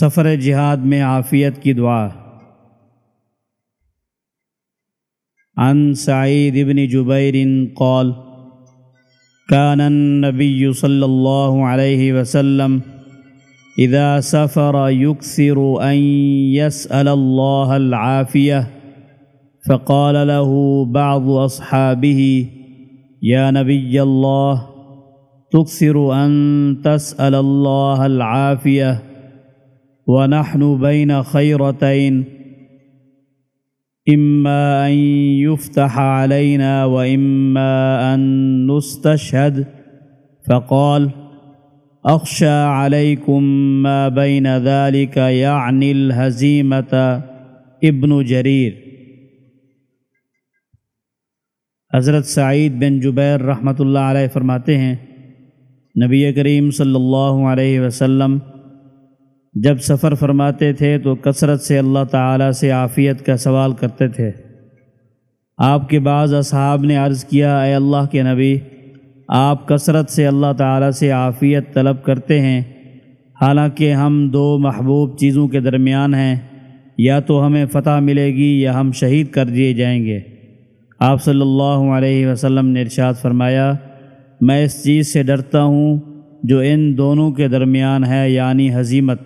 سفر جہاد میں عافیت کی دعا عن سعید بن جبیر قال كان النبي صلى الله عليه وسلم إذا سفر يكثر أن يسأل الله العافية فقال له بعض أصحابه يا نبي الله تكثر أن تسأل الله العافية ونحن بين خيرتين، إما أن يفتح علينا وإما أن نستشهد. فقال، أخشى عليكم ما بين ذلك، يعني الهزيمة ابن جرير. حضرت سعید بن جبیر رحمۃ اللہ علیہ فرماتے ہیں، نبی کریم صلی اللہ علیہ وسلم جب سفر فرماتے تھے تو کثرت سے اللہ تعالیٰ سے عافیت کا سوال کرتے تھے۔ آپ کے بعض اصحاب نے عرض کیا، اے اللہ کے نبی، آپ کثرت سے اللہ تعالیٰ سے عافیت طلب کرتے ہیں۔ حالانکہ ہم دو محبوب چیزوں کے درمیان ہیں، یا تو ہمیں فتح ملے گی یا ہم شہید کر دیے جائیں گے۔ آپ صلی اللہ علیہ وسلم نے ارشاد فرمایا، میں اس چیز سے ڈرتا ہوں جو ان دونوں کے درمیان ہے یعنی حزیمت